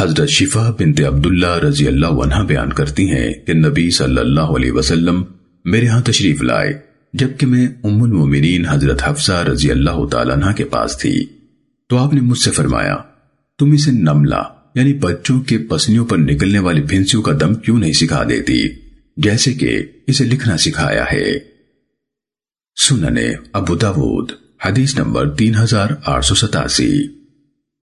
حضرت شفا بنت عبداللہ رضی اللہ عنہ بیان کرتی ہیں کہ نبی صلی اللہ علیہ وسلم میرے ہاں تشریف لائے، جبکہ میں ام المومنین حضرت حفظہ رضی اللہ تعالیٰ عنہ کے پاس تھی۔ تو آپ نے مجھ سے فرمایا، تم اسے نملہ یعنی بچوں کے پسنیوں پر نکلنے والی بھنسیوں کا دم کیوں نہیں سکھا دیتی؟ جیسے کہ اسے لکھنا سکھایا ہے۔ سننے ابو داود، حدیث نمبر تین ہزار آٹھ سو ستاسی۔